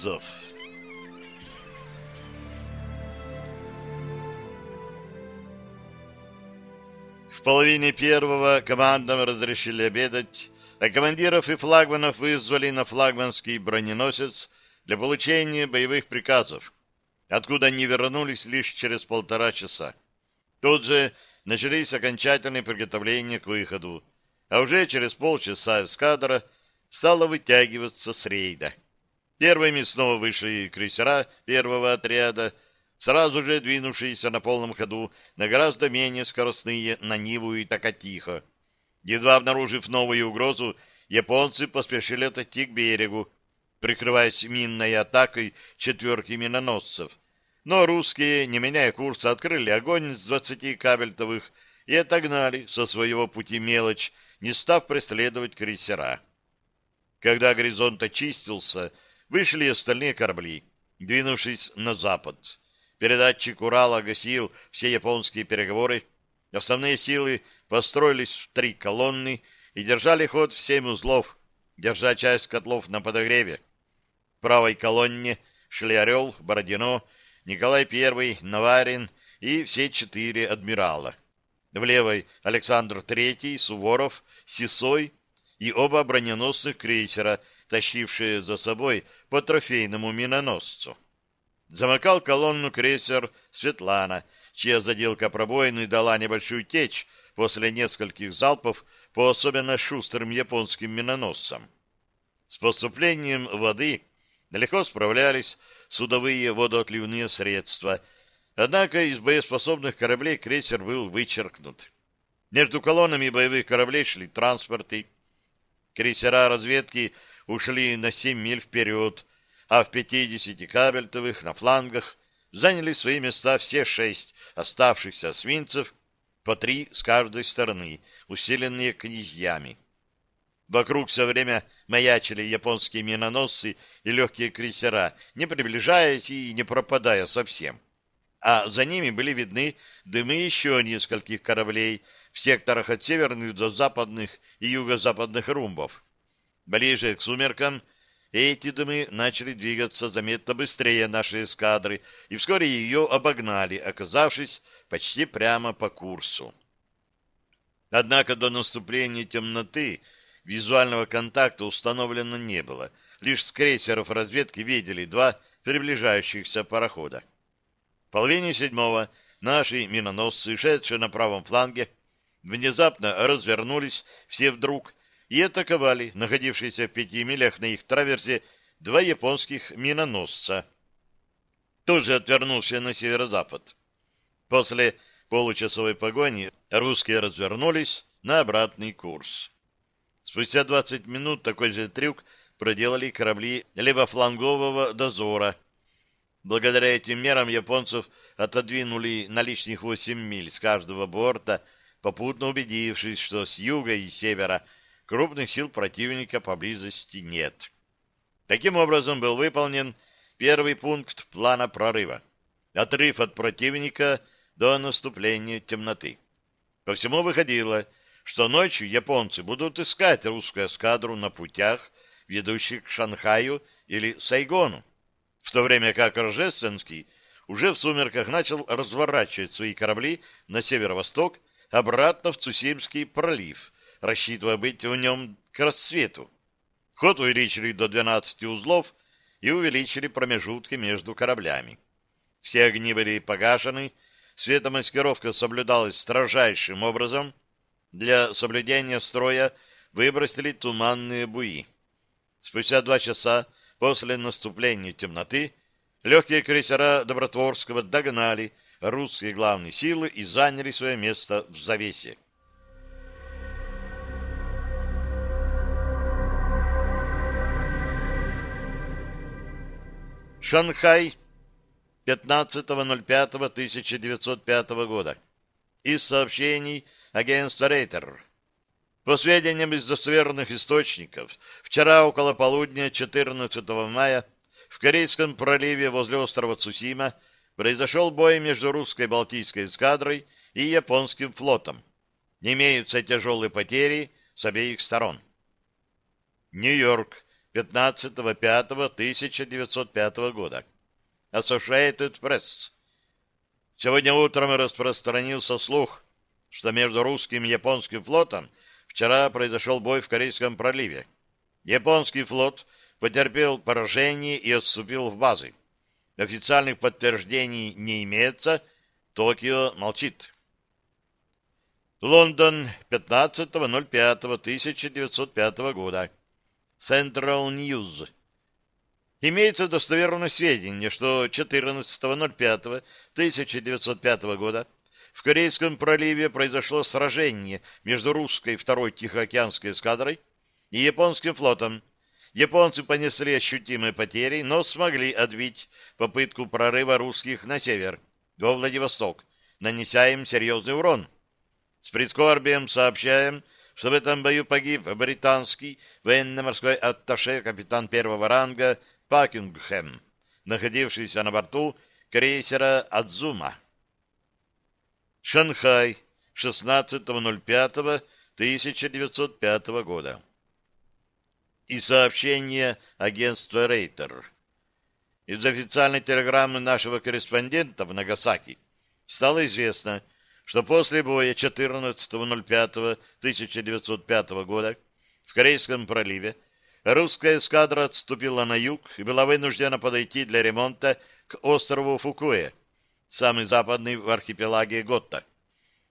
Вызов. В половине первого командам разрешили обедать, а командиров и флагманов вызвали на флагманский броненосец для получения боевых приказов, откуда они вернулись лишь через полтора часа. Тут же начались окончательные приготовления к выходу, а уже через полчаса эскадра стала вытягиваться с рейда. Первыми снова вышли крейсера первого отряда, сразу же двинувшиеся на полном ходу на гораздо менее скоростные на Ниву и Такатихо. Едва обнаружив новую угрозу, японцы поспешили отойти к берегу, прикрываясь минной атакой четверки миноносцев. Но русские, не меняя курса, открыли огонь с двадцати кабельтовых и отогнали со своего пути мелочь, не став преследовать крейсера. Когда горизонт очистился, вышли остальные корабли, двинувшись на запад. Передатчик Урала гасил все японские переговоры. Основные силы построились в три колонны и держали ход в семь узлов, держа часть котлов на подогреве. В правой колонне шли Орел, Бородино, Николай I, Наварин и все четыре адмирала. В левой Александр III, Суворов, Сисой и оба броненосных крейсера, тащившие за собой по трофейному миноносцу. Замыкал колонну крейсер «Светлана», чья заделка пробоины дала небольшую течь после нескольких залпов по особенно шустрым японским миноносцам. С поступлением воды легко справлялись судовые водоотливные средства, однако из боеспособных кораблей крейсер был вычеркнут. Между колоннами боевых кораблей шли транспорты. Крейсера разведки ушли на 7 миль вперед, а в 50 кабельтовых на флангах заняли свои места все шесть оставшихся свинцев, по три с каждой стороны, усиленные князьями. Вокруг все время маячили японские миноносцы и легкие крейсера, не приближаясь и не пропадая совсем. А за ними были видны дымы еще нескольких кораблей в секторах от северных до западных и юго-западных румбов. Ближе к сумеркам эти дымы начали двигаться заметно быстрее нашей эскадры, и вскоре ее обогнали, оказавшись почти прямо по курсу. Однако до наступления темноты визуального контакта установлено не было. Лишь с крейсеров разведки видели два приближающихся парохода. В половине седьмого наши миноносцы, шедшие на правом фланге, внезапно развернулись все вдруг и атаковали находившиеся в пяти милях на их траверсе два японских миноносца, тоже отвернувшие на северо-запад. После получасовой погони русские развернулись на обратный курс. Спустя 20 минут такой же трюк проделали корабли левофлангового дозора. Благодаря этим мерам японцев отодвинули на лишних 8 миль с каждого борта, попутно убедившись, что с юга и севера – крупных сил противника поблизости нет. Таким образом был выполнен первый пункт плана прорыва. Отрыв от противника до наступления темноты. По всему выходило, что ночью японцы будут искать русскую эскадру на путях, ведущих к Шанхаю или Сайгону, в то время как Рожественский уже в сумерках начал разворачивать свои корабли на северо-восток обратно в Цусимский пролив, рассчитывая быть в нем к рассвету. Ход увеличили до 12 узлов и увеличили промежутки между кораблями. Все огни были погашены, светомаскировка соблюдалась строжайшим образом. Для соблюдения строя выбросили туманные буи. Спустя два часа после наступления темноты легкие крейсера Добротворского догнали русские главные силы и заняли свое место в завесе. Шанхай, 15.05.1905 года. Из сообщений агентства Рейтер. По сведениям из достоверных источников, вчера около полудня 14 мая в Корейском проливе возле острова Цусима произошел бой между русской Балтийской эскадрой и японским флотом. Имеются тяжелые потери с обеих сторон. Нью-Йорк, 15.05.1905 года. Associated Press. Сегодня утром распространился слух, что между русским и японским флотом вчера произошел бой в Корейском проливе. Японский флот потерпел поражение и отступил в базы. Официальных подтверждений не имеется, Токио молчит. Лондон, 15.05.1905 года. Central News. Имеется достоверное сведения, что 14.05.1905 года в Корейском проливе произошло сражение между русской второй Тихоокеанской эскадрой и японским флотом, Японцы понесли ощутимые потери, но смогли отбить попытку прорыва русских на север, во Владивосток, нанеся им серьезный урон. С прискорбием сообщаем, что в этом бою погиб британский военно-морской атташе капитан первого ранга Пакингхэм, находившийся на борту крейсера «Адзума». Шанхай, 16.05.1905 года и сообщение агентства Рейтер. Из официальной телеграммы нашего корреспондента в Нагасаки стало известно, что после боя 14.05.1905 года в Корейском проливе русская эскадра отступила на юг и была вынуждена подойти для ремонта к острову Фукуэ, самый западный в архипелаге Готта.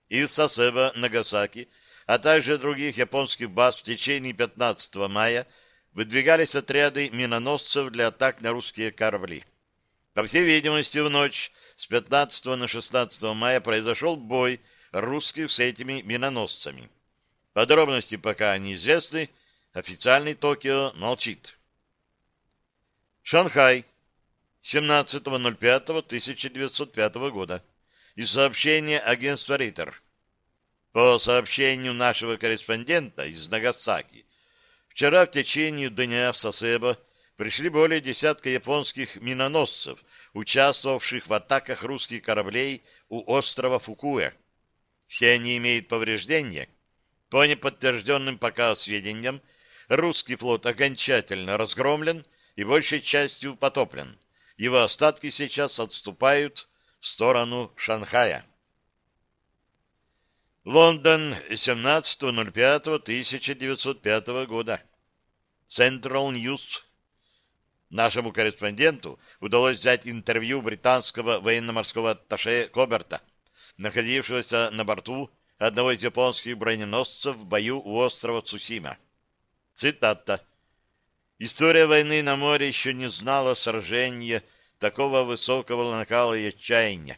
Из Сасеба, Нагасаки, а также других японских баз в течение 15 мая выдвигались отряды миноносцев для атак на русские корабли. По всей видимости, в ночь с 15 на 16 мая произошел бой русских с этими миноносцами. Подробности пока неизвестны, официальный Токио молчит. Шанхай, 17.05.1905 года. Из сообщения агентства Рейтер. По сообщению нашего корреспондента из Нагасаки, Вчера в течение дня в Сосебо пришли более десятка японских миноносцев, участвовавших в атаках русских кораблей у острова Фукуэ. Все они имеют повреждения. По неподтвержденным пока сведениям, русский флот окончательно разгромлен и большей частью потоплен. Его остатки сейчас отступают в сторону Шанхая. Лондон, 17.05.1905 года. Central News. Нашему корреспонденту удалось взять интервью британского военно-морского атташе Коберта, находившегося на борту одного из японских броненосцев в бою у острова Цусима. Цитата. «История войны на море еще не знала сражения такого высокого накала и отчаяния.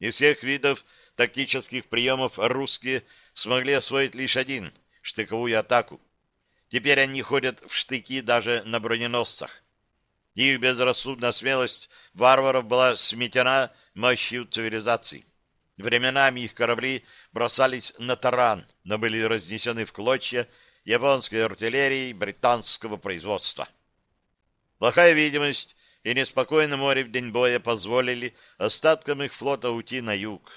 Из всех видов тактических приемов русские смогли освоить лишь один — штыковую атаку. Теперь они ходят в штыки даже на броненосцах. Их безрассудная смелость варваров была сметена мощью цивилизации. Временами их корабли бросались на таран, но были разнесены в клочья японской артиллерии британского производства. Плохая видимость и неспокойное море в день боя позволили остаткам их флота уйти на юг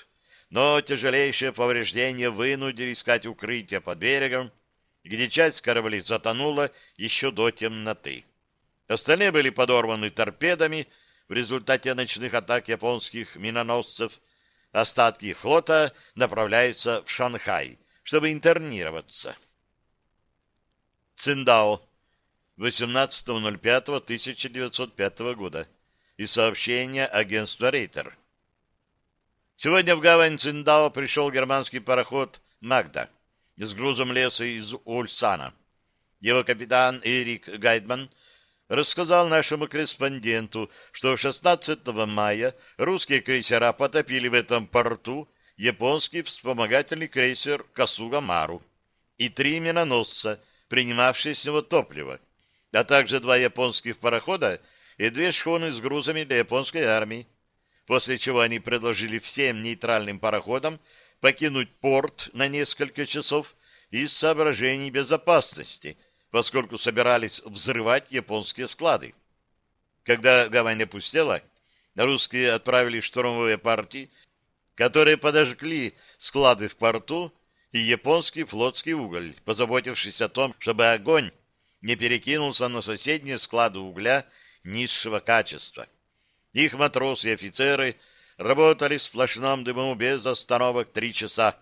но тяжелейшие повреждения вынудили искать укрытие под берегом, где часть кораблей затонула еще до темноты. Остальные были подорваны торпедами в результате ночных атак японских миноносцев. Остатки флота направляются в Шанхай, чтобы интернироваться. Циндао. 18.05.1905 года. И сообщение агентства Рейтер. Сегодня в гавань Циндао пришел германский пароход «Магда» с грузом леса из Ульсана. Его капитан Эрик Гайдман рассказал нашему корреспонденту, что 16 мая русские крейсера потопили в этом порту японский вспомогательный крейсер «Касуга Мару» и три миноносца, принимавшие с него топливо, а также два японских парохода и две шхуны с грузами для японской армии после чего они предложили всем нейтральным пароходам покинуть порт на несколько часов из соображений безопасности, поскольку собирались взрывать японские склады. Когда гавань опустела, русские отправили штурмовые партии, которые подожгли склады в порту и японский флотский уголь, позаботившись о том, чтобы огонь не перекинулся на соседние склады угля низшего качества. Их матросы и офицеры работали в сплошном дыму без остановок три часа,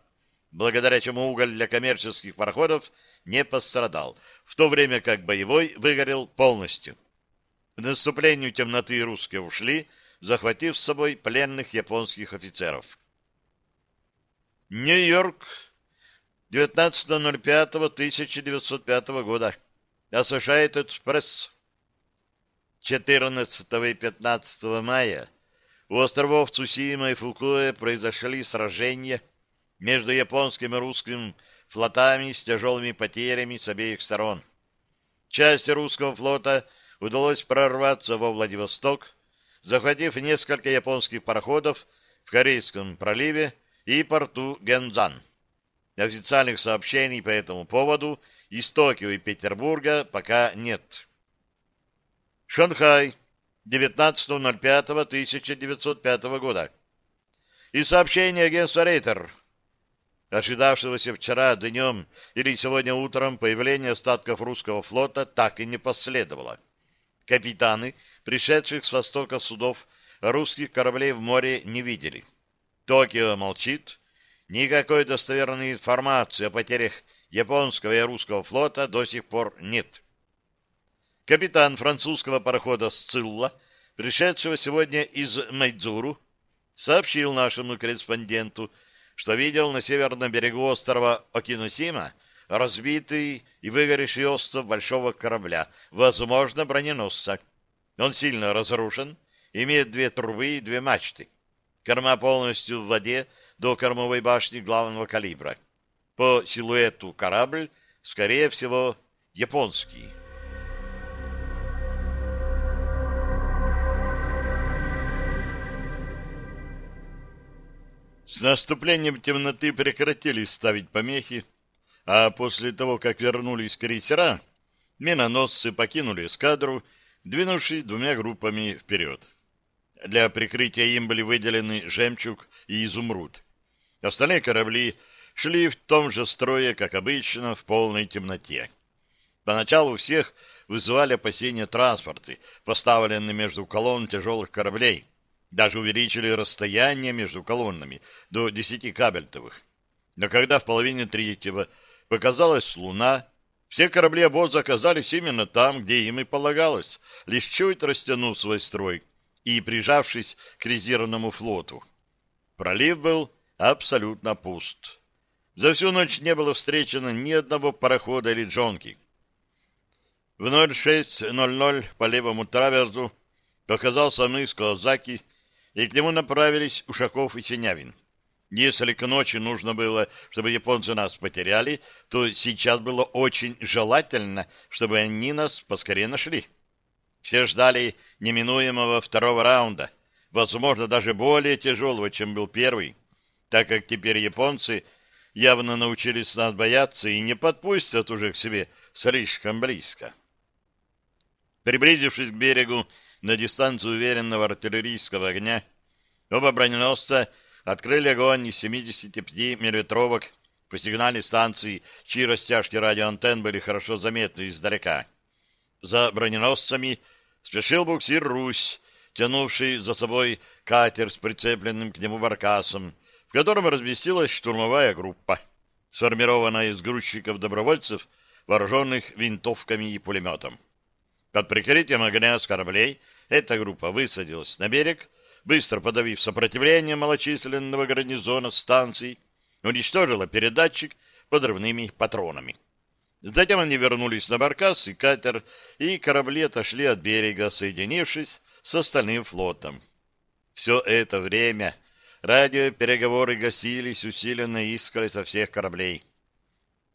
благодаря чему уголь для коммерческих пароходов не пострадал, в то время как боевой выгорел полностью. В наступлению темноты русские ушли, захватив с собой пленных японских офицеров. Нью-Йорк, 19.05.1905 года. Associated Press. 14 и 15 мая у островов Цусима и Фукуэ произошли сражения между японским и русским флотами с тяжелыми потерями с обеих сторон. Части русского флота удалось прорваться во Владивосток, захватив несколько японских пароходов в Корейском проливе и порту Гензан. Официальных сообщений по этому поводу из Токио и Петербурга пока нет. Шанхай, 19.05.1905 года. И сообщение агентства Рейтер. Ожидавшегося вчера днем или сегодня утром появления остатков русского флота так и не последовало. Капитаны, пришедших с востока судов, русских кораблей в море не видели. Токио молчит. Никакой достоверной информации о потерях японского и русского флота до сих пор нет. Капитан французского парохода «Сцилла», пришедшего сегодня из Майдзуру, сообщил нашему корреспонденту, что видел на северном берегу острова Окиносима разбитый и выгоревший остров большого корабля, возможно, броненосца. Он сильно разрушен, имеет две трубы и две мачты. Корма полностью в воде до кормовой башни главного калибра. По силуэту корабль, скорее всего, японский. С наступлением темноты прекратили ставить помехи, а после того, как вернулись крейсера, миноносцы покинули эскадру, двинувшись двумя группами вперед. Для прикрытия им были выделены «Жемчуг» и «Изумруд». Остальные корабли шли в том же строе, как обычно, в полной темноте. Поначалу всех вызывали опасения транспорты, поставленные между колонн тяжелых кораблей. Даже увеличили расстояние между колоннами до 10 кабельтовых. Но когда в половине третьего показалась луна, все корабли обоза оказались именно там, где им и полагалось, лишь чуть растянув свой строй и прижавшись к резервному флоту. Пролив был абсолютно пуст. За всю ночь не было встречено ни одного парохода или джонки. В 06.00 по левому траверзу показался мыс Козаки, и к нему направились Ушаков и Синявин. Если к ночи нужно было, чтобы японцы нас потеряли, то сейчас было очень желательно, чтобы они нас поскорее нашли. Все ждали неминуемого второго раунда, возможно, даже более тяжелого, чем был первый, так как теперь японцы явно научились нас бояться и не подпустят уже к себе слишком близко. Приблизившись к берегу на дистанцию уверенного артиллерийского огня, оба броненосца открыли огонь из 75 миллиметровок по сигнальной станции, чьи растяжки радиоантенн были хорошо заметны издалека. За броненосцами спешил буксир «Русь», тянувший за собой катер с прицепленным к нему баркасом, в котором разместилась штурмовая группа, сформированная из грузчиков-добровольцев, вооруженных винтовками и пулеметом. Под прикрытием огня с кораблей эта группа высадилась на берег, быстро подавив сопротивление малочисленного гарнизона станций, уничтожила передатчик подрывными патронами. Затем они вернулись на баркас и катер, и корабли отошли от берега, соединившись с остальным флотом. Все это время радиопереговоры гасились усиленной искрой со всех кораблей.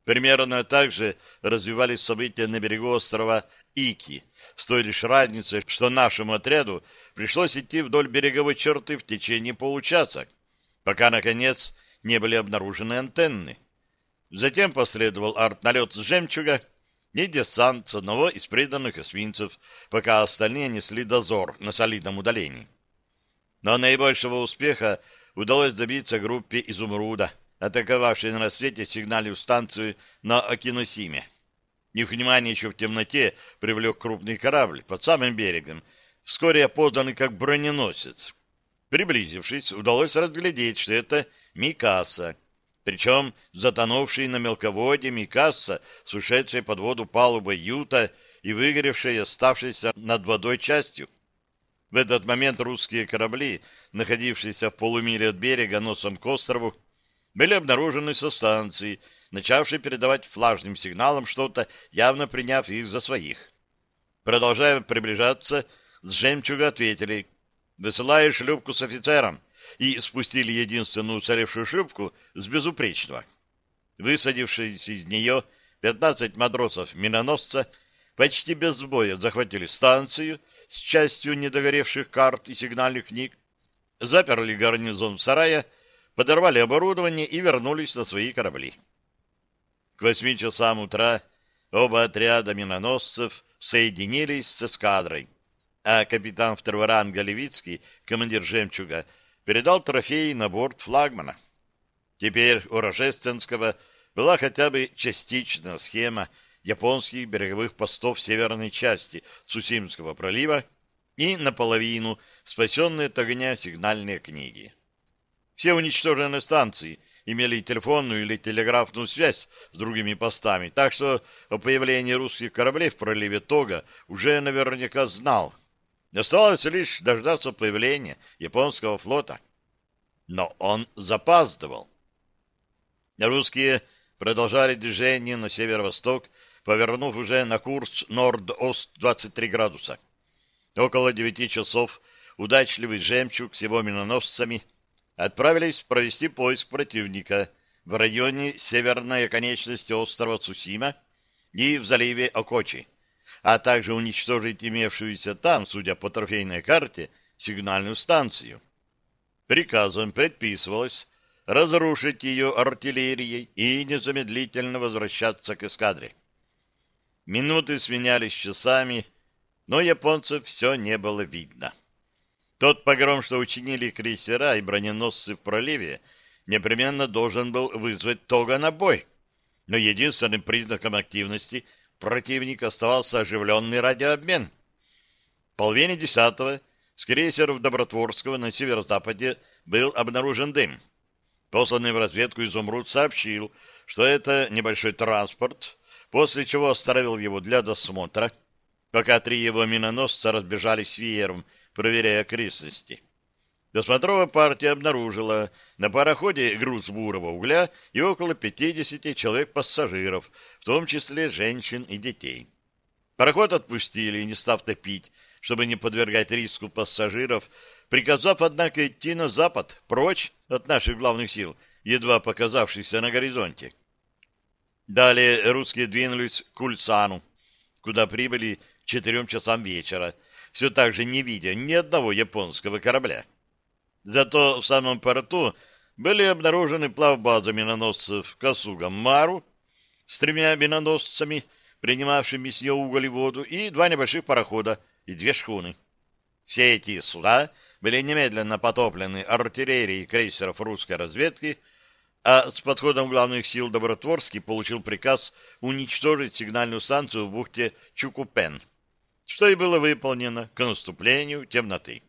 Примерно так же развивались события на берегу острова Ики, с той лишь разницей, что нашему отряду пришлось идти вдоль береговой черты в течение получаса, пока, наконец, не были обнаружены антенны. Затем последовал артналет с «Жемчуга» и десант с одного из преданных эсминцев, пока остальные несли дозор на солидном удалении. Но наибольшего успеха удалось добиться группе «Изумруда», атаковавшей на рассвете сигнальную станцию на Окиносиме. Их внимание еще в темноте привлек крупный корабль под самым берегом, вскоре опознанный как броненосец. Приблизившись, удалось разглядеть, что это Микаса, причем затонувший на мелководье Микаса с ушедшей под воду палубой Юта и выгоревшей оставшейся над водой частью. В этот момент русские корабли, находившиеся в полумиле от берега носом к острову, были обнаружены со станции, начавшей передавать флажным сигналом что-то, явно приняв их за своих. Продолжая приближаться, с жемчуга ответили «Высылаю шлюпку с офицером» и спустили единственную уцелевшую шлюпку с безупречного. Высадившись из нее, 15 матросов-миноносца почти без боя захватили станцию с частью недогоревших карт и сигнальных книг, заперли гарнизон сарая подорвали оборудование и вернулись на свои корабли. К восьми часам утра оба отряда миноносцев соединились с эскадрой, а капитан второго ранга Левицкий, командир «Жемчуга», передал трофеи на борт флагмана. Теперь у Рожественского была хотя бы частичная схема японских береговых постов северной части Цусимского пролива и наполовину спасенные от огня сигнальные книги. Все уничтоженные станции имели телефонную или телеграфную связь с другими постами, так что о появлении русских кораблей в проливе Тога уже наверняка знал. Оставалось лишь дождаться появления японского флота. Но он запаздывал. Русские продолжали движение на северо-восток, повернув уже на курс норд-ост 23 градуса. Около девяти часов удачливый жемчуг с его миноносцами — отправились провести поиск противника в районе северной оконечности острова Цусима и в заливе Окочи, а также уничтожить имевшуюся там, судя по трофейной карте, сигнальную станцию. Приказом предписывалось разрушить ее артиллерией и незамедлительно возвращаться к эскадре. Минуты сменялись часами, но японцев все не было видно. Тот погром, что учинили крейсера и броненосцы в проливе, непременно должен был вызвать Тога на бой. Но единственным признаком активности противника оставался оживленный радиообмен. В половине десятого с крейсеров Добротворского на северо-западе был обнаружен дым. Посланный в разведку изумруд сообщил, что это небольшой транспорт, после чего оставил его для досмотра, пока три его миноносца разбежались веером проверяя окрестности. Досмотровая партия обнаружила на пароходе груз бурого угля и около 50 человек-пассажиров, в том числе женщин и детей. Пароход отпустили, не став топить, чтобы не подвергать риску пассажиров, приказав, однако, идти на запад, прочь от наших главных сил, едва показавшихся на горизонте. Далее русские двинулись к Ульсану, куда прибыли к четырем часам вечера, все так же не видя ни одного японского корабля. Зато в самом порту были обнаружены плавбазы миноносцев Касуга-Мару с тремя миноносцами, принимавшими с нее уголь и воду, и два небольших парохода и две шхуны. Все эти суда были немедленно потоплены артиллерией крейсеров русской разведки, а с подходом главных сил Добротворский получил приказ уничтожить сигнальную станцию в бухте Чукупен — что и было выполнено к наступлению темноты.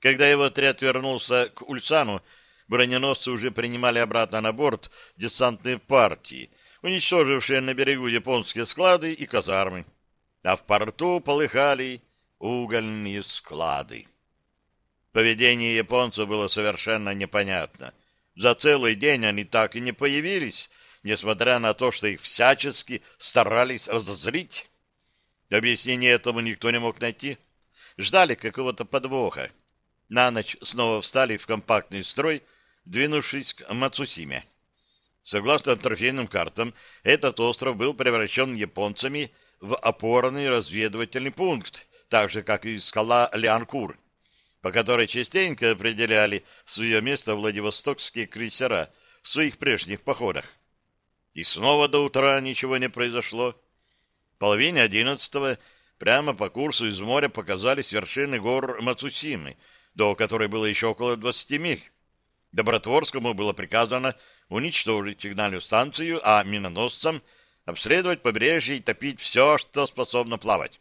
Когда его отряд вернулся к Ульсану, броненосцы уже принимали обратно на борт десантные партии, уничтожившие на берегу японские склады и казармы, а в порту полыхали угольные склады. Поведение японцев было совершенно непонятно. За целый день они так и не появились, несмотря на то, что их всячески старались разозлить. Объяснения этому никто не мог найти. Ждали какого-то подвоха. На ночь снова встали в компактный строй, двинувшись к Мацусиме. Согласно трофейным картам, этот остров был превращен японцами в опорный разведывательный пункт, так же, как и скала Лианкур, по которой частенько определяли свое место владивостокские крейсера в своих прежних походах. И снова до утра ничего не произошло половине одиннадцатого прямо по курсу из моря показались вершины гор Мацусимы, до которой было еще около двадцати миль. Добротворскому было приказано уничтожить сигнальную станцию, а миноносцам обследовать побережье и топить все, что способно плавать.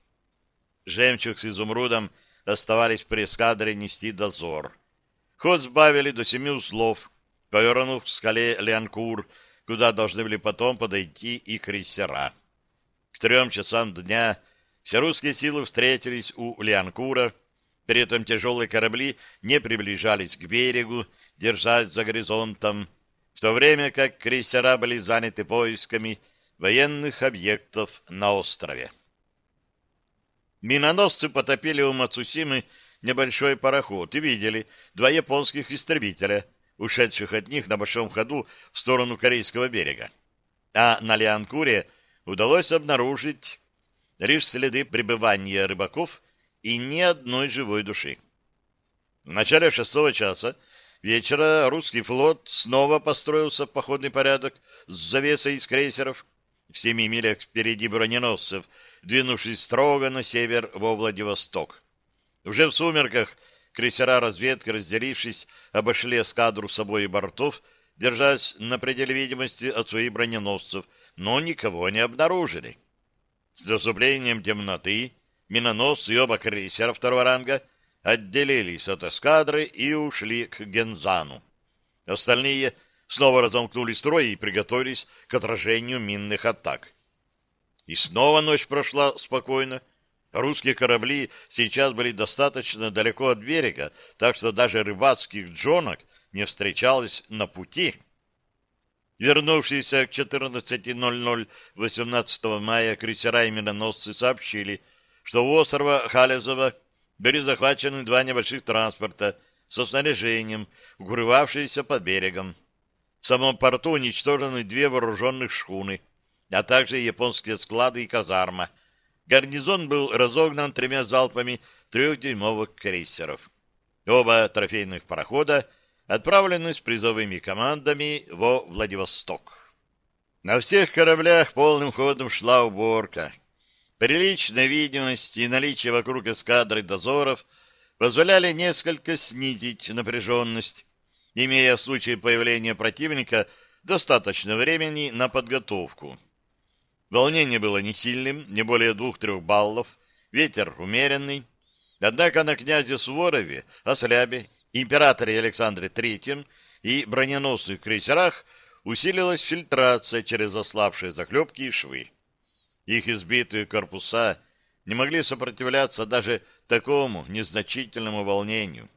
Жемчуг с изумрудом оставались при эскадре нести дозор. Ход сбавили до семи узлов, повернув к скале Леанкур, куда должны были потом подойти и крейсера. К трем часам дня все русские силы встретились у Леанкура, при этом тяжелые корабли не приближались к берегу, держась за горизонтом, в то время как крейсера были заняты поисками военных объектов на острове. Миноносцы потопили у Мацусимы небольшой пароход и видели два японских истребителя, ушедших от них на большом ходу в сторону корейского берега. А на Лианкуре удалось обнаружить лишь следы пребывания рыбаков и ни одной живой души. В начале шестого часа вечера русский флот снова построился в походный порядок с завесой из крейсеров, в семи милях впереди броненосцев, двинувшись строго на север во Владивосток. Уже в сумерках крейсера разведки, разделившись, обошли эскадру с обоих бортов, держась на пределе видимости от своих броненосцев, но никого не обнаружили. С наступлением темноты миноносцы и оба крейсера второго ранга отделились от эскадры и ушли к Гензану. Остальные — снова разомкнули строй и приготовились к отражению минных атак. И снова ночь прошла спокойно. Русские корабли сейчас были достаточно далеко от берега, так что даже рыбацких джонок не встречалось на пути. Вернувшиеся к 14.00 18 мая крейсера и миноносцы сообщили, что у острова Халезова были захвачены два небольших транспорта со снаряжением, укрывавшиеся под берегом. В самом порту уничтожены две вооруженных шхуны, а также японские склады и казарма. Гарнизон был разогнан тремя залпами трехдюймовых крейсеров. Оба трофейных парохода отправлены с призовыми командами во Владивосток. На всех кораблях полным ходом шла уборка. Приличная видимость и наличие вокруг эскадры дозоров позволяли несколько снизить напряженность имея в случае появления противника достаточно времени на подготовку. Волнение было не сильным, не более двух-трех баллов, ветер умеренный. Однако на князе Суворове, Ослябе, императоре Александре III и броненосных крейсерах усилилась фильтрация через ослабшие заклепки и швы. Их избитые корпуса не могли сопротивляться даже такому незначительному волнению.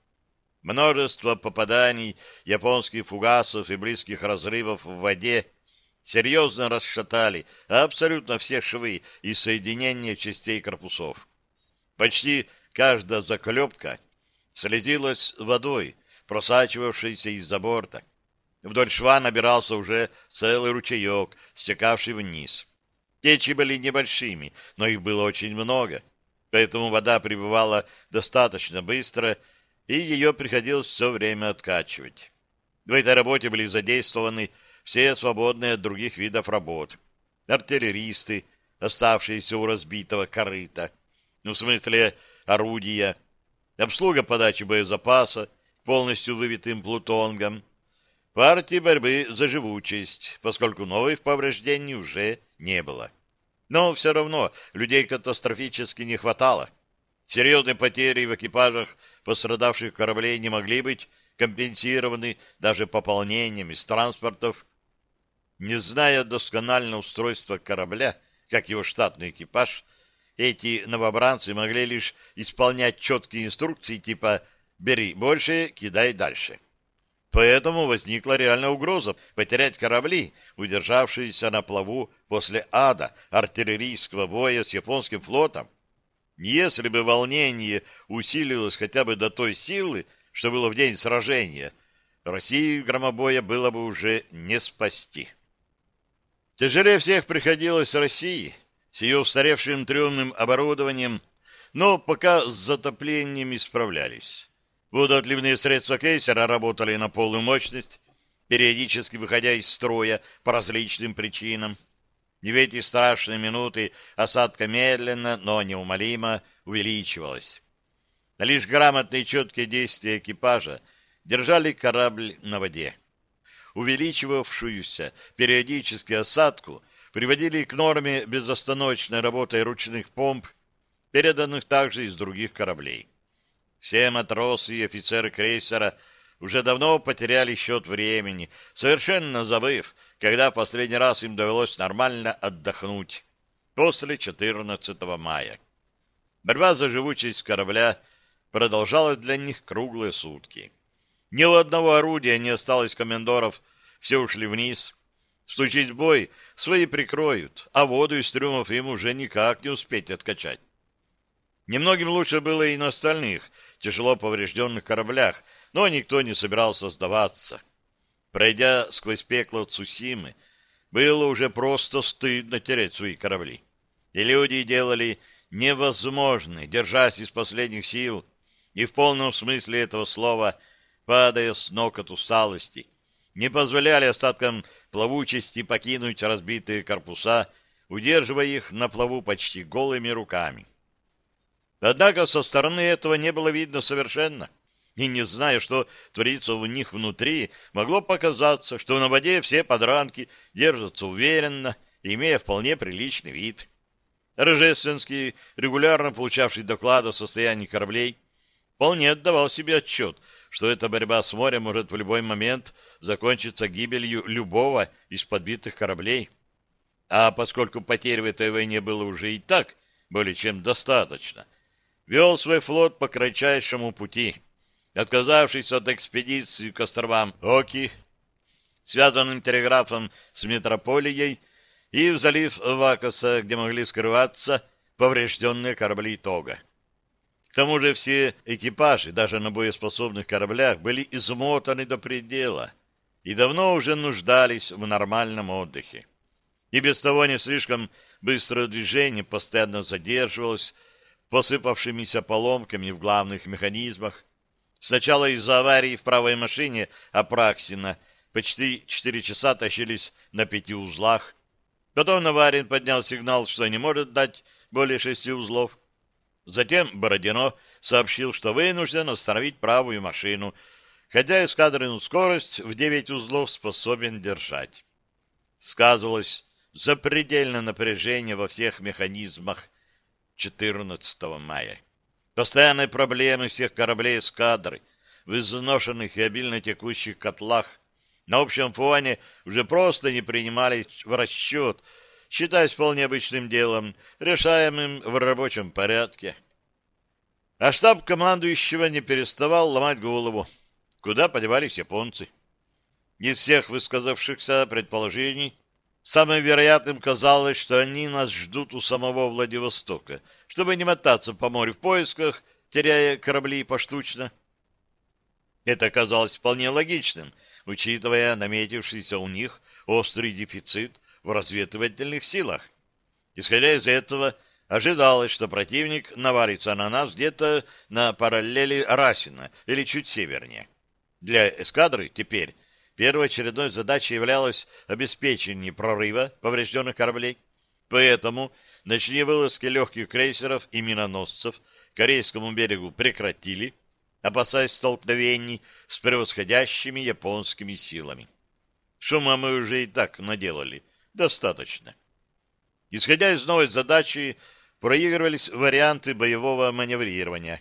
Множество попаданий японских фугасов и близких разрывов в воде серьезно расшатали абсолютно все швы и соединения частей корпусов. Почти каждая заклепка следилась водой, просачивавшейся из-за борта. Вдоль шва набирался уже целый ручеек, стекавший вниз. Течи были небольшими, но их было очень много, поэтому вода прибывала достаточно быстро, и ее приходилось все время откачивать. В этой работе были задействованы все свободные от других видов работ. Артиллеристы, оставшиеся у разбитого корыта, ну, в смысле орудия, обслуга подачи боезапаса полностью вывитым плутонгом, партии борьбы за живучесть, поскольку новых повреждений уже не было. Но все равно людей катастрофически не хватало. Серьезные потери в экипажах пострадавших кораблей не могли быть компенсированы даже пополнением из транспортов. Не зная досконально устройства корабля, как его штатный экипаж, эти новобранцы могли лишь исполнять четкие инструкции типа «бери больше, кидай дальше». Поэтому возникла реальная угроза потерять корабли, удержавшиеся на плаву после ада артиллерийского боя с японским флотом, если бы волнение усилилось хотя бы до той силы, что было в день сражения, России громобоя было бы уже не спасти. Тяжелее всех приходилось России с ее устаревшим трюмным оборудованием, но пока с затоплением справлялись. Водоотливные средства кейсера работали на полную мощность, периодически выходя из строя по различным причинам. И в эти страшные минуты осадка медленно, но неумолимо увеличивалась. Лишь грамотные и четкие действия экипажа держали корабль на воде. Увеличивавшуюся периодически осадку приводили к норме безостановочной работы ручных помп, переданных также из других кораблей. Все матросы и офицеры крейсера уже давно потеряли счет времени, совершенно забыв, когда в последний раз им довелось нормально отдохнуть после 14 мая. Борьба за живучесть корабля продолжалась для них круглые сутки. Ни у одного орудия не осталось комендоров, все ушли вниз. Стучить в бой свои прикроют, а воду из трюмов им уже никак не успеть откачать. Немногим лучше было и на остальных, тяжело поврежденных кораблях, но никто не собирался сдаваться. Пройдя сквозь пекло Цусимы, было уже просто стыдно терять свои корабли. И люди делали невозможное, держась из последних сил, и в полном смысле этого слова, падая с ног от усталости, не позволяли остаткам плавучести покинуть разбитые корпуса, удерживая их на плаву почти голыми руками. Однако со стороны этого не было видно совершенно. И не зная, что творится у них внутри, могло показаться, что на воде все подранки держатся уверенно, имея вполне приличный вид. Рожественский, регулярно получавший доклады о состоянии кораблей, вполне отдавал себе отчет, что эта борьба с морем может в любой момент закончиться гибелью любого из подбитых кораблей. А поскольку потерь в этой войне было уже и так более чем достаточно — вел свой флот по кратчайшему пути, отказавшись от экспедиции к островам Оки, связанным телеграфом с метрополией, и в залив Вакаса, где могли скрываться поврежденные корабли Тога. К тому же все экипажи, даже на боеспособных кораблях, были измотаны до предела и давно уже нуждались в нормальном отдыхе. И без того не слишком быстрое движение постоянно задерживалось, посыпавшимися поломками в главных механизмах. Сначала из-за аварии в правой машине Апраксина почти четыре часа тащились на пяти узлах. Потом Наварин поднял сигнал, что не может дать более шести узлов. Затем Бородино сообщил, что вынужден остановить правую машину, хотя эскадренную скорость в девять узлов способен держать. Сказывалось запредельное напряжение во всех механизмах 14 мая. Постоянные проблемы всех кораблей эскадры в изношенных и обильно текущих котлах на общем фоне уже просто не принимались в расчет, считаясь вполне обычным делом, решаемым в рабочем порядке. А штаб командующего не переставал ломать голову, куда подевались японцы. Из всех высказавшихся предположений Самым вероятным казалось, что они нас ждут у самого Владивостока, чтобы не мотаться по морю в поисках, теряя корабли поштучно. Это казалось вполне логичным, учитывая наметившийся у них острый дефицит в разведывательных силах. Исходя из этого, ожидалось, что противник навалится на нас где-то на параллели Расина или чуть севернее. Для эскадры теперь Первоочередной задачей являлось обеспечение прорыва поврежденных кораблей, поэтому ночные вылазки легких крейсеров и миноносцев к Корейскому берегу прекратили, опасаясь столкновений с превосходящими японскими силами. Шума мы уже и так наделали. Достаточно. Исходя из новой задачи, проигрывались варианты боевого маневрирования.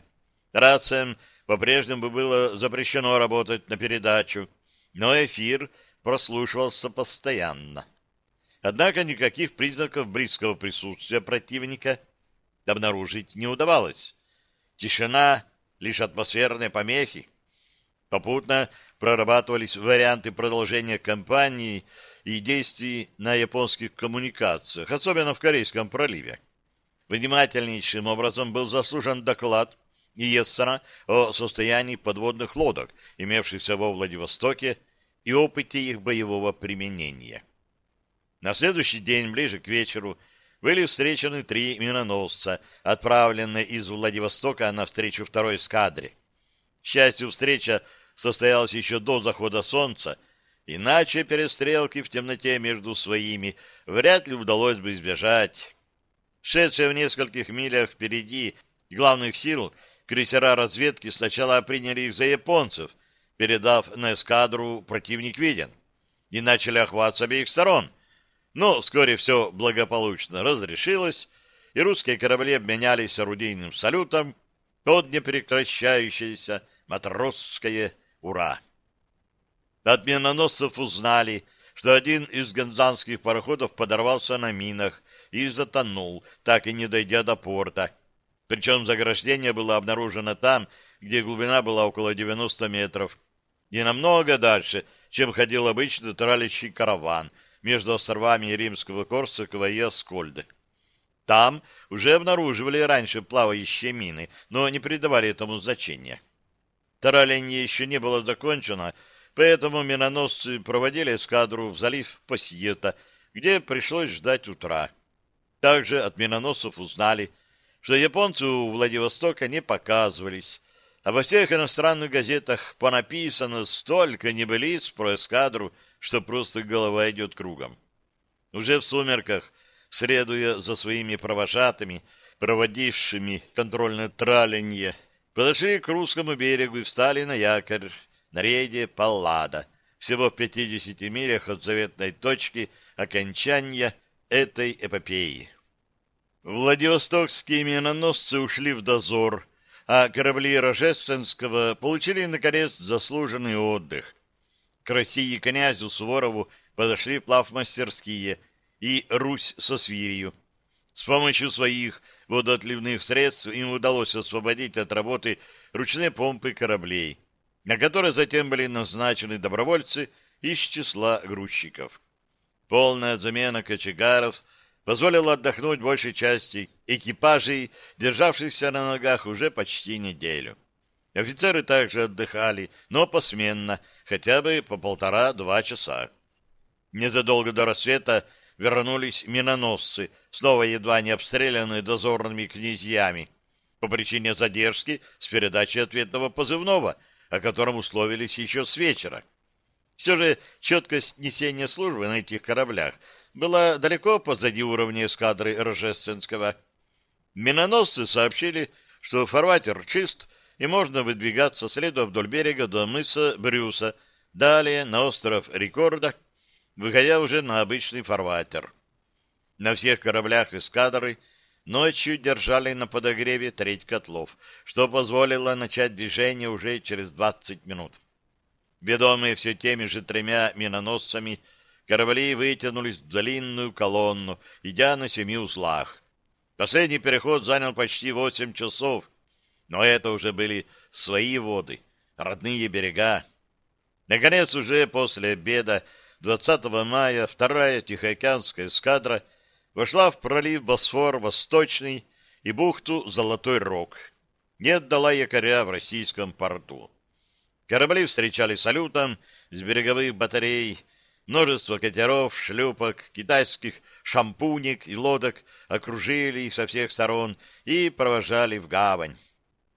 Рациям по-прежнему было запрещено работать на передачу, но эфир прослушивался постоянно. Однако никаких признаков близкого присутствия противника обнаружить не удавалось. Тишина, лишь атмосферные помехи. Попутно прорабатывались варианты продолжения кампании и действий на японских коммуникациях, особенно в Корейском проливе. Внимательнейшим образом был заслужен доклад Иессена о состоянии подводных лодок, имевшихся во Владивостоке, и опыте их боевого применения. На следующий день, ближе к вечеру, были встречены три миноносца, отправленные из Владивостока навстречу второй эскадре. К счастью, встреча состоялась еще до захода солнца, иначе перестрелки в темноте между своими вряд ли удалось бы избежать. Шедшие в нескольких милях впереди главных сил крейсера разведки сначала приняли их за японцев, передав на эскадру «противник виден», и начали охват с обеих сторон. Но вскоре все благополучно разрешилось, и русские корабли обменялись орудийным салютом под непрекращающееся матросское «Ура!». От миноносцев узнали, что один из ганзанских пароходов подорвался на минах и затонул, так и не дойдя до порта. Причем заграждение было обнаружено там, где глубина была около 90 метров, и намного дальше, чем ходил обычно тралящий караван между островами Римского Корсакова и Аскольда. Там уже обнаруживали раньше плавающие мины, но не придавали этому значения. Тараленье еще не было закончено, поэтому миноносцы проводили эскадру в залив Пассиета, где пришлось ждать утра. Также от миноносцев узнали, что японцы у Владивостока не показывались, а во всех иностранных газетах понаписано столько небылиц про эскадру, что просто голова идет кругом. Уже в сумерках, следуя за своими провожатыми, проводившими контрольное траленье, подошли к русскому берегу и встали на якорь на рейде Паллада, всего в 50 милях от заветной точки окончания этой эпопеи. Владивостокские миноносцы ушли в дозор, а корабли Рожественского получили, наконец, заслуженный отдых. К России князю Суворову подошли плавмастерские и Русь со свирью. С помощью своих водоотливных средств им удалось освободить от работы ручные помпы кораблей, на которые затем были назначены добровольцы из числа грузчиков. Полная замена кочегаров – позволило отдохнуть большей части экипажей, державшихся на ногах уже почти неделю. Офицеры также отдыхали, но посменно, хотя бы по полтора-два часа. Незадолго до рассвета вернулись миноносцы, снова едва не обстрелянные дозорными князьями, по причине задержки с передачей ответного позывного, о котором условились еще с вечера. Все же четкость несения службы на этих кораблях была далеко позади уровня эскадры Рожественского. Миноносцы сообщили, что фарватер чист, и можно выдвигаться, следуя вдоль берега до мыса Брюса, далее на остров Рекорда, выходя уже на обычный фарватер. На всех кораблях эскадры ночью держали на подогреве треть котлов, что позволило начать движение уже через 20 минут. Ведомые все теми же тремя миноносцами, Корабли вытянулись в длинную колонну, идя на семи узлах. Последний переход занял почти восемь часов, но это уже были свои воды, родные берега. Наконец, уже после обеда 20 мая вторая Тихоокеанская эскадра вошла в пролив Босфор-Восточный и бухту Золотой Рог. Не отдала якоря в российском порту. Корабли встречали салютом с береговых батарей, Множество катеров, шлюпок, китайских шампунек и лодок окружили их со всех сторон и провожали в гавань.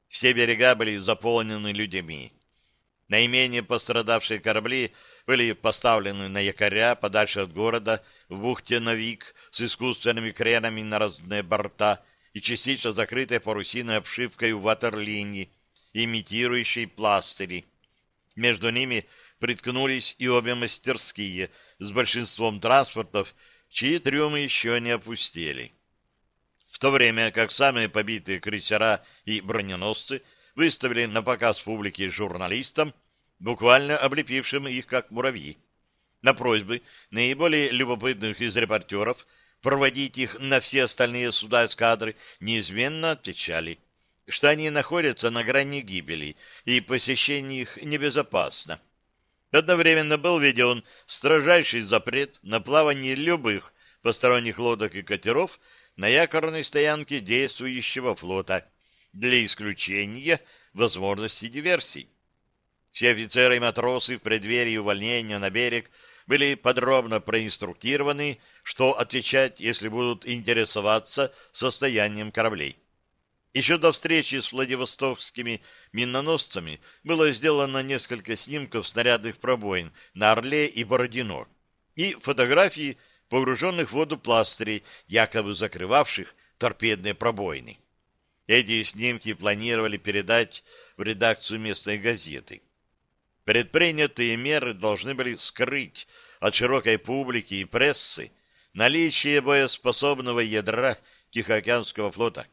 Все берега были заполнены людьми. Наименее пострадавшие корабли были поставлены на якоря подальше от города в бухте Новик с искусственными кренами на разные борта и частично закрытой парусиной обшивкой ватерлинии, имитирующей пластыри. Между ними приткнулись и обе мастерские с большинством транспортов, чьи трюмы еще не опустили. В то время как самые побитые крейсера и броненосцы выставили на показ публике журналистам, буквально облепившим их как муравьи. На просьбы наиболее любопытных из репортеров проводить их на все остальные суда эскадры неизменно отвечали, что они находятся на грани гибели, и посещение их небезопасно. Одновременно был введен строжайший запрет на плавание любых посторонних лодок и катеров на якорной стоянке действующего флота для исключения возможности диверсий. Все офицеры и матросы в преддверии увольнения на берег были подробно проинструктированы, что отвечать, если будут интересоваться состоянием кораблей. Еще до встречи с владивостокскими миноносцами было сделано несколько снимков снарядных пробоин на Орле и Бородино и фотографии погруженных в воду пластырей, якобы закрывавших торпедные пробоины. Эти снимки планировали передать в редакцию местной газеты. Предпринятые меры должны были скрыть от широкой публики и прессы наличие боеспособного ядра Тихоокеанского флота.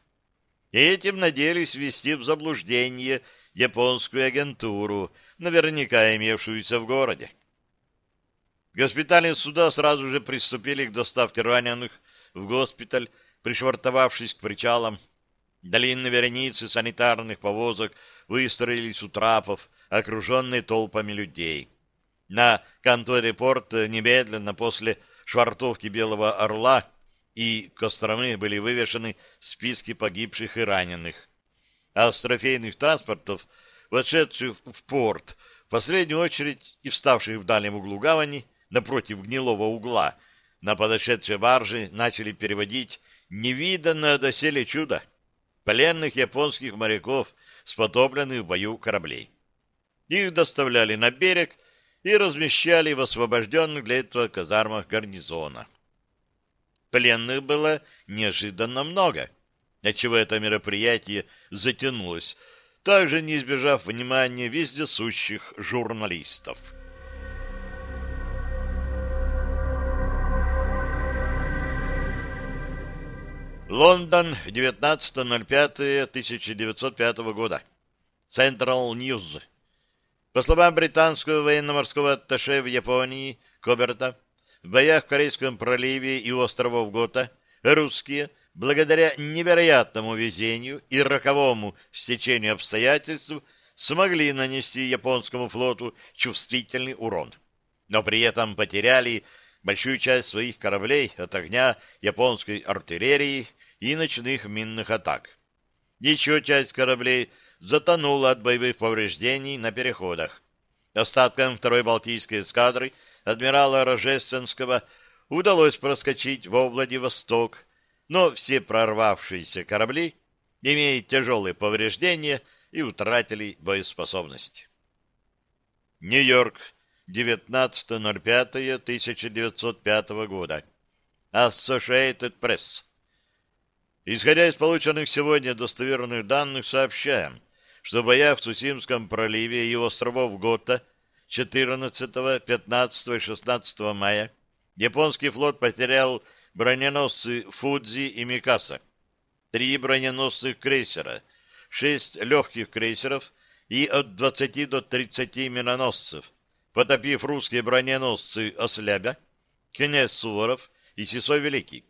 И этим надеялись ввести в заблуждение японскую агентуру, наверняка имевшуюся в городе. Госпитальные суда сразу же приступили к доставке раненых в госпиталь, пришвартовавшись к причалам. Длинные вереницы санитарных повозок выстроились у трапов, окруженные толпами людей. На конторе порта немедленно после швартовки Белого Орла и Костромы были вывешены списки погибших и раненых. А с трофейных транспортов, вошедших в порт, в последнюю очередь и вставших в дальнем углу гавани, напротив гнилого угла, на подошедшие баржи начали переводить невиданное доселе чудо пленных японских моряков с потопленных в бою кораблей. Их доставляли на берег и размещали в освобожденных для этого казармах гарнизона. Пленных было неожиданно много, отчего это мероприятие затянулось, также не избежав внимания вездесущих журналистов. Лондон, 19.05.1905 года. Central News. По словам британского военно-морского атташе в Японии Коберта, в боях в Корейском проливе и островов Гота русские, благодаря невероятному везению и роковому стечению обстоятельств, смогли нанести японскому флоту чувствительный урон, но при этом потеряли большую часть своих кораблей от огня японской артиллерии и ночных минных атак. Еще часть кораблей затонула от боевых повреждений на переходах. Остаткам второй Балтийской эскадры адмирала Рожественского удалось проскочить во Владивосток, но все прорвавшиеся корабли имеют тяжелые повреждения и утратили боеспособность. Нью-Йорк, 19.05.1905 года. Associated Press. Исходя из полученных сегодня достоверных данных, сообщаем, что в боях в Цусимском проливе и островов Гота 14, 15 и 16 мая японский флот потерял броненосцы Фудзи и Микаса, три броненосных крейсера, шесть легких крейсеров и от 20 до 30 миноносцев, потопив русские броненосцы Ослябя, князь Суворов и Сисой Великий.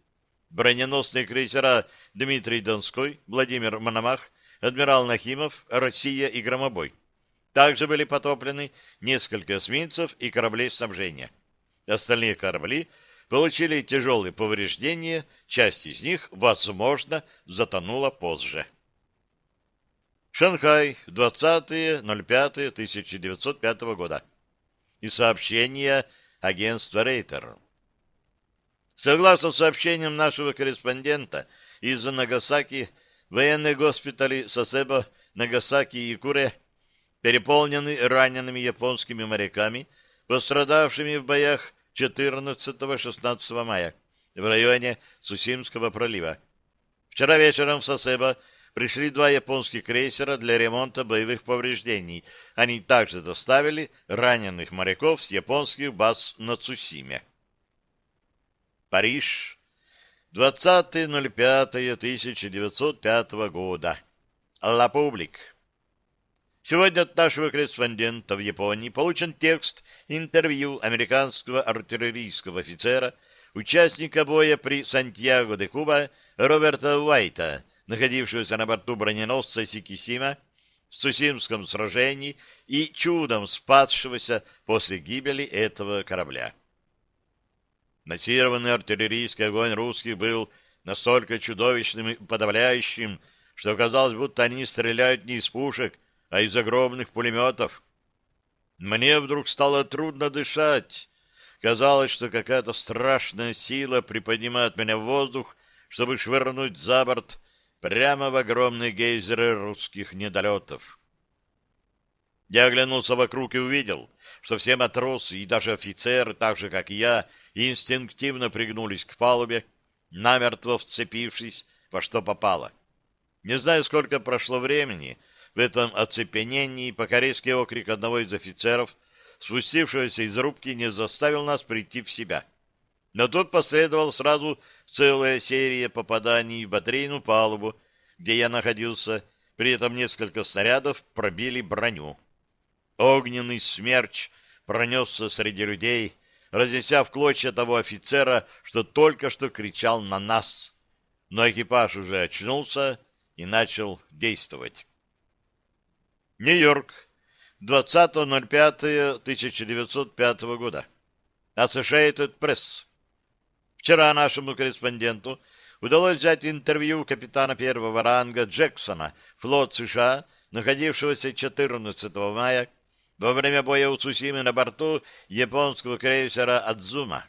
Броненосные крейсера Дмитрий Донской, Владимир Мономах, адмирал Нахимов, Россия и Громобой. Также были потоплены несколько эсминцев и кораблей снабжения. Остальные корабли получили тяжелые повреждения, часть из них, возможно, затонула позже. Шанхай, 20.05.1905 года. И сообщение агентства Рейтер. Согласно сообщениям нашего корреспондента из Нагасаки, военные госпитали Сосебо, Нагасаки и Куре переполнены ранеными японскими моряками, пострадавшими в боях 14-16 мая в районе Сусимского пролива. Вчера вечером в Сосебо пришли два японских крейсера для ремонта боевых повреждений. Они также доставили раненых моряков с японских баз на Цусиме. Париж, 20.05.1905 года. Ла Публик. Сегодня от нашего корреспондента в Японии получен текст интервью американского артиллерийского офицера, участника боя при Сантьяго де Куба Роберта Уайта, находившегося на борту броненосца Сикисима в Сусимском сражении и чудом спасшегося после гибели этого корабля. Массированный артиллерийский огонь русских был настолько чудовищным и подавляющим, что казалось, будто они стреляют не из пушек, а из огромных пулеметов. Мне вдруг стало трудно дышать. Казалось, что какая-то страшная сила приподнимает меня в воздух, чтобы швырнуть за борт прямо в огромные гейзеры русских недолетов. Я оглянулся вокруг и увидел, что все матросы и даже офицеры, так же, как и я, инстинктивно пригнулись к палубе, намертво вцепившись во что попало. Не знаю, сколько прошло времени в этом оцепенении, пока резкий окрик одного из офицеров, спустившегося из рубки, не заставил нас прийти в себя. Но тут последовала сразу целая серия попаданий в батарейную палубу, где я находился, при этом несколько снарядов пробили броню. Огненный смерч пронесся среди людей, разнеся в клочья того офицера, что только что кричал на нас. Но экипаж уже очнулся и начал действовать. Нью-Йорк, 20.05.1905 года. Associated Press. Вчера нашему корреспонденту удалось взять интервью капитана первого ранга Джексона, флот США, находившегося 14 мая во время боя у Цусимы на борту японского крейсера «Адзума».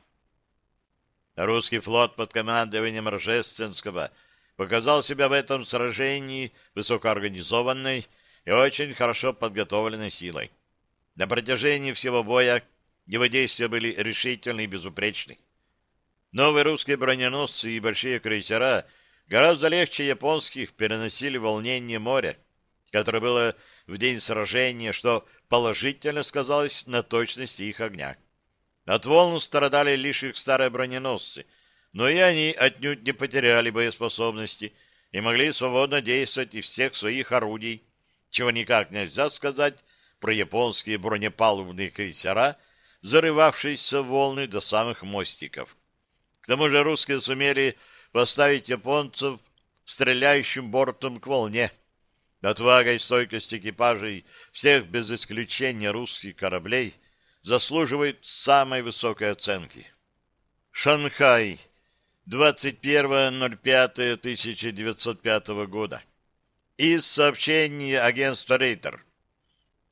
Русский флот под командованием Рожественского показал себя в этом сражении высокоорганизованной и очень хорошо подготовленной силой. На протяжении всего боя его действия были решительны и безупречны. Новые русские броненосцы и большие крейсера гораздо легче японских переносили волнение моря, которое было в день сражения, что положительно сказалось на точности их огня. От волн страдали лишь их старые броненосцы, но и они отнюдь не потеряли боеспособности и могли свободно действовать из всех своих орудий, чего никак нельзя сказать про японские бронепалубные крейсера, зарывавшиеся в волны до самых мостиков. К тому же русские сумели поставить японцев стреляющим бортом к волне. Отвага и стойкость экипажей всех без исключения русских кораблей заслуживают самой высокой оценки. Шанхай. 21.05.1905 года. Из сообщения агентства Рейтер.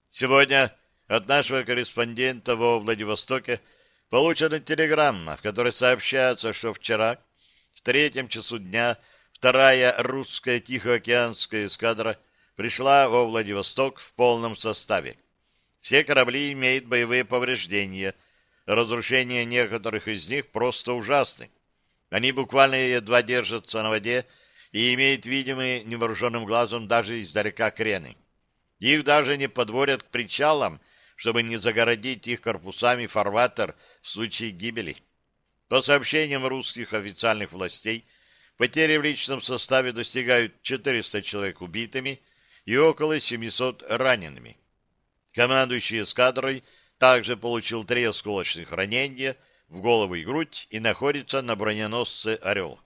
Сегодня от нашего корреспондента во Владивостоке Получена телеграмма, в которой сообщается, что вчера в третьем часу дня вторая русская Тихоокеанская эскадра пришла во Владивосток в полном составе. Все корабли имеют боевые повреждения. Разрушения некоторых из них просто ужасны. Они буквально едва держатся на воде и имеют видимые невооруженным глазом даже издалека крены. Их даже не подворят к причалам, чтобы не загородить их корпусами фарватер в случае гибели. По сообщениям русских официальных властей, потери в личном составе достигают 400 человек убитыми и около 700 ранеными. Командующий эскадрой также получил три осколочных ранения в голову и грудь и находится на броненосце «Орел».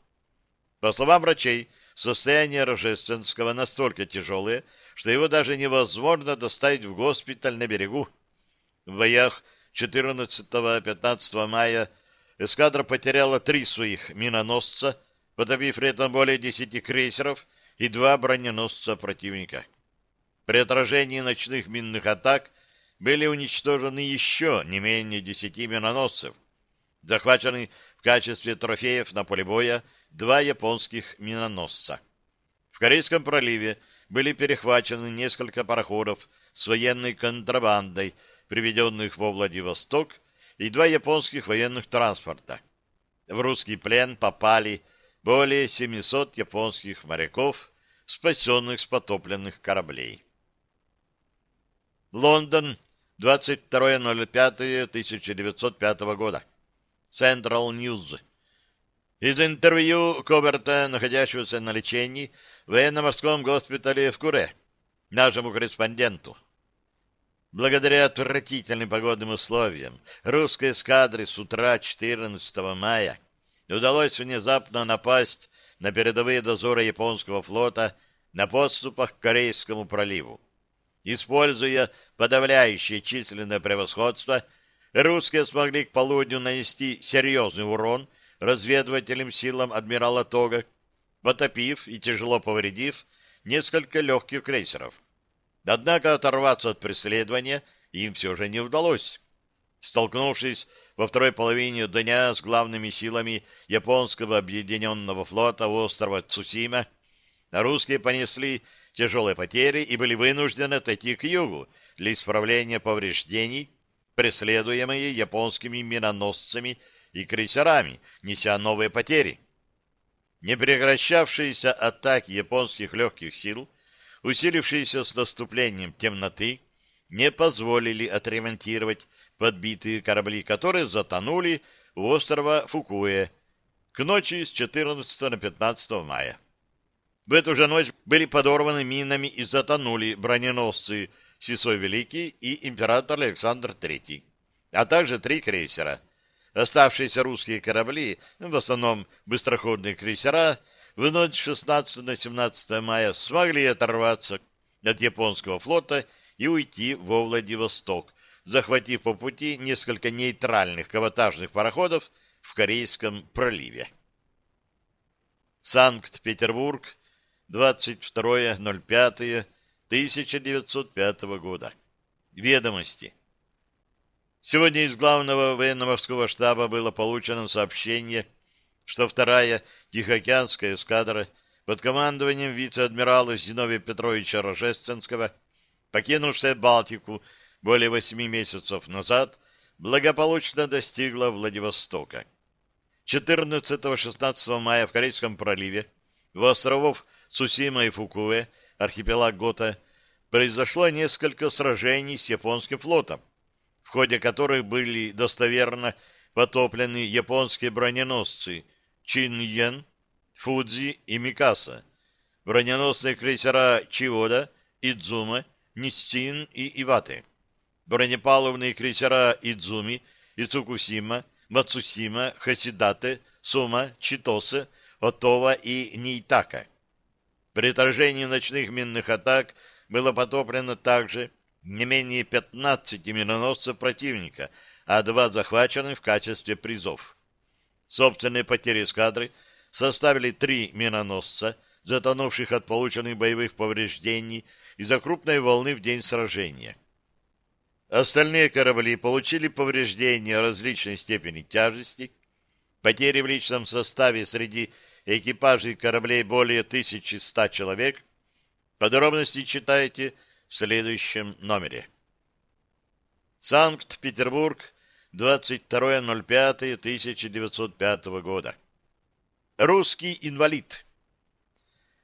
По словам врачей, состояние Рожественского настолько тяжелое, что его даже невозможно доставить в госпиталь на берегу. В боях 14-15 мая эскадра потеряла три своих миноносца, потопив при этом более десяти крейсеров и два броненосца противника. При отражении ночных минных атак были уничтожены еще не менее десяти миноносцев. Захвачены в качестве трофеев на поле боя два японских миноносца. В Корейском проливе были перехвачены несколько пароходов с военной контрабандой, приведенных во Владивосток, и два японских военных транспорта. В русский плен попали более 700 японских моряков, спасенных с потопленных кораблей. Лондон, 22.05.1905 года. Central News. Из интервью Коберта, находящегося на лечении в военно-морском госпитале в Куре, нашему корреспонденту. Благодаря отвратительным погодным условиям русской эскадре с утра 14 мая удалось внезапно напасть на передовые дозоры японского флота на подступах к Корейскому проливу. Используя подавляющее численное превосходство, русские смогли к полудню нанести серьезный урон разведывательным силам адмирала Тога, потопив и тяжело повредив несколько легких крейсеров. Однако оторваться от преследования им все же не удалось. Столкнувшись во второй половине дня с главными силами японского объединенного флота острова Цусима, русские понесли тяжелые потери и были вынуждены отойти к югу для исправления повреждений, преследуемые японскими миноносцами и крейсерами, неся новые потери. Непрекращавшиеся атаки японских легких сил усилившиеся с наступлением темноты, не позволили отремонтировать подбитые корабли, которые затонули у острова Фукуэ к ночи с 14 на 15 мая. В эту же ночь были подорваны минами и затонули броненосцы Сисой Великий и император Александр III, а также три крейсера. Оставшиеся русские корабли, в основном быстроходные крейсера, в ночь 16 на 17 мая смогли оторваться от японского флота и уйти во Владивосток, захватив по пути несколько нейтральных каботажных пароходов в Корейском проливе. Санкт-Петербург, 22.05.1905 года. Ведомости. Сегодня из главного военно-морского штаба было получено сообщение, что вторая Тихоокеанская эскадра под командованием вице-адмирала Зиновия Петровича Рожественского, покинувшая Балтику более восьми месяцев назад, благополучно достигла Владивостока. 14-16 мая в Корейском проливе у островов Сусима и Фукуэ, архипелаг Гота, произошло несколько сражений с японским флотом, в ходе которых были достоверно потоплены японские броненосцы Чин-Йен, Фудзи и Микаса, броненосные крейсера Чиода, Идзума, Нистин и Иваты, бронепалубные крейсера Идзуми, Ицукусима, Мацусима, Хасидате, Сума, Читосе, Отова и Нейтака. При отражении ночных минных атак было потоплено также не менее 15 миноносцев противника, а два захвачены в качестве призов. Собственные потери эскадры составили три миноносца, затонувших от полученных боевых повреждений из-за крупной волны в день сражения. Остальные корабли получили повреждения различной степени тяжести, потери в личном составе среди экипажей кораблей более 1100 человек. Подробности читайте в следующем номере. Санкт-Петербург, 22.05.1905 года. Русский инвалид.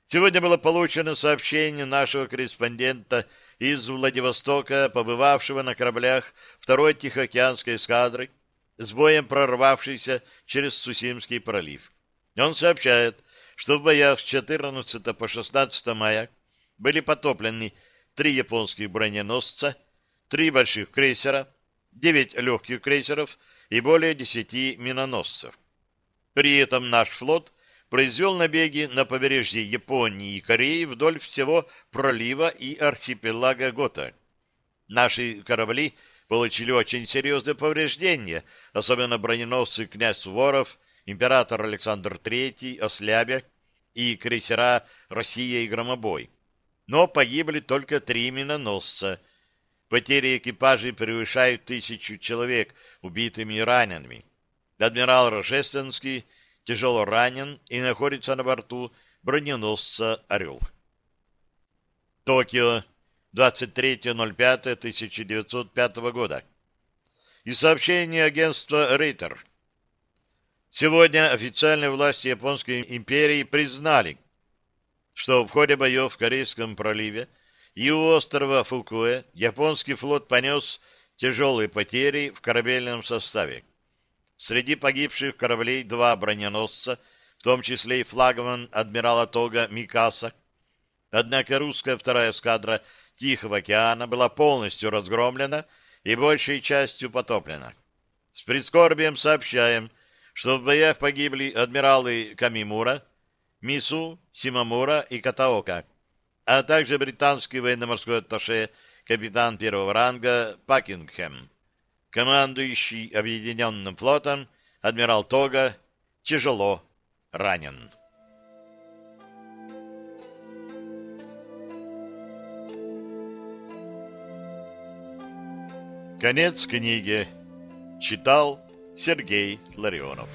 Сегодня было получено сообщение нашего корреспондента из Владивостока, побывавшего на кораблях второй Тихоокеанской эскадры, с боем прорвавшейся через Сусимский пролив. Он сообщает, что в боях с 14 по 16 мая были потоплены три японских броненосца, три больших крейсера, девять легких крейсеров и более десяти миноносцев. При этом наш флот произвел набеги на побережье Японии и Кореи вдоль всего пролива и архипелага Гота. Наши корабли получили очень серьезные повреждения, особенно броненосцы князь Суворов, император Александр III, Ослябя и крейсера «Россия» и «Громобой». Но погибли только три миноносца. Потери экипажей превышают тысячу человек убитыми и ранеными. Адмирал Рожественский тяжело ранен и находится на борту броненосца «Орел». Токио, 23.05.1905 года. И сообщение агентства «Рейтер». Сегодня официальные власти Японской империи признали, что в ходе боев в Корейском проливе и у острова Фукуэ японский флот понес тяжелые потери в корабельном составе. Среди погибших кораблей два броненосца, в том числе и флагман адмирала Тога Микаса. Однако русская вторая эскадра Тихого океана была полностью разгромлена и большей частью потоплена. С прискорбием сообщаем, что в боях погибли адмиралы Камимура, Мису, Симамура и Катаока, а также британский военно-морской атташе капитан первого ранга Пакингхэм командующий Объединенным флотом адмирал Тога тяжело ранен. Конец книги. Читал Сергей Ларионов.